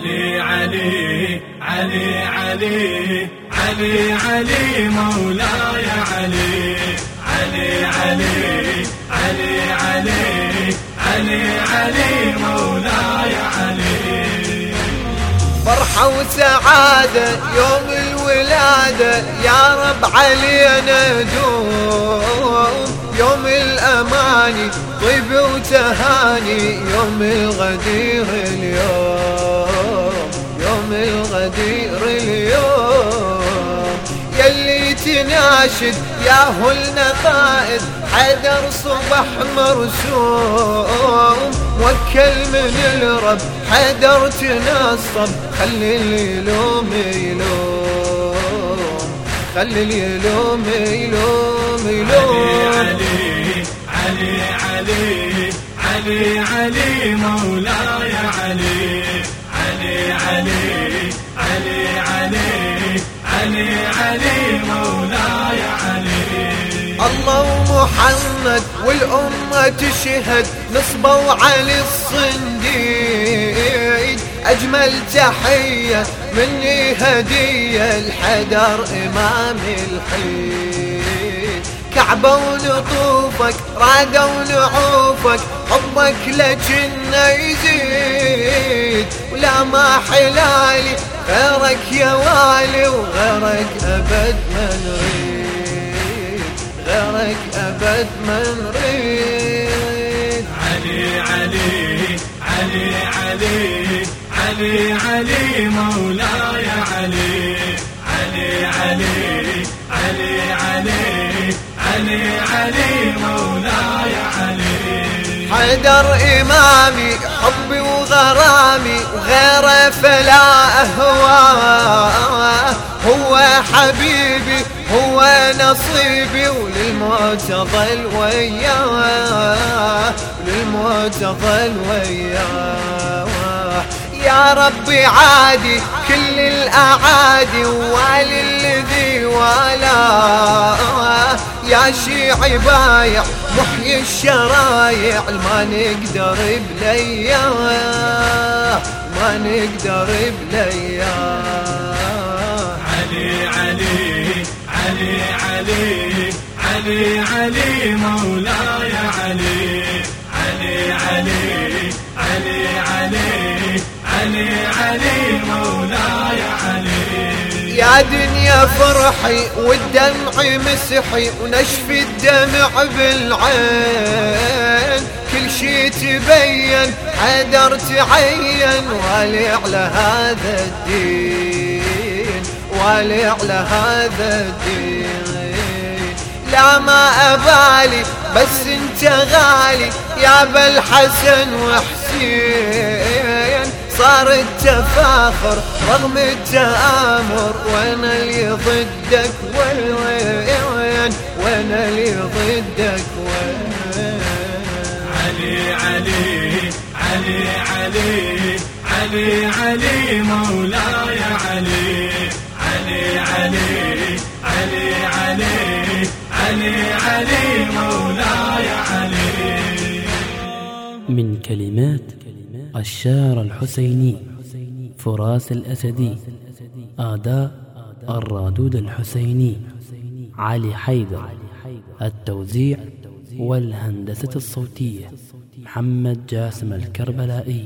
علي علي علي علي علي علي مولاي علي علي علي علي علي علي علي مولاي علي فرحة وسعادة يوم الولادة يا رب علينا دوم يوم الأماني طيب وتهاني يوم الغدير اليوم تناشد يا هو النقائد حدر صبح مرسوم. وكل من الرب حدر تنصب خلي اليلوم يلوم. خلي اليلوم يلوم يلوم. علي علي علي علي علي مولاي علي علي علي علي. علي علي علي مولاي علي. الله ومحمد والأمة تشهد نصبوا على الصنديد. أجمل تحية مني هدية الحدر إمام الحيد. كعبة ونطوفك رادة ونعوفك حبك لجنة يزيد. ولا ما حلالي غيرك يا والي وغيرك أبد ما نريد غيرك أبد ما نريد علي علي علي علي علي علي مولاي علي علي علي علي علي علي علي مولاي علي حيدر إمامي حبي وغرامي وغيره فلا حبيبي هو نصيبي وللموت ظل وياه وللموت ظل وياه يا ربي عادي كل الأعادي والي الذي والاه يا شيعي بايع محيي الشرايع ما نقدر بلياه ما نقدر بلياه علي علي علي علي علي علي مولاي علي علي علي علي علي علي علي مولاي علي يا دنيا فرحي والدمع مسحي ونشف الدمع بالعين كل شي تبين حدر تعين والي على هذا الدين والي على هذا الدين. لا ما أبالي بس أنت غالي يا بالحسن وحسين. صار التفاخر رغم التآمر وأنا اللي ضدك والوين وأنا اللي ضدك وين علي علي علي علي علي علي مولاي علي. علي علي علي علي علي مولاي علي. من كلمات الشار الحسيني فراس الأسدي آداء الرادود الحسيني علي حيدر التوزيع والهندسة الصوتية محمد جاسم الكربلائي.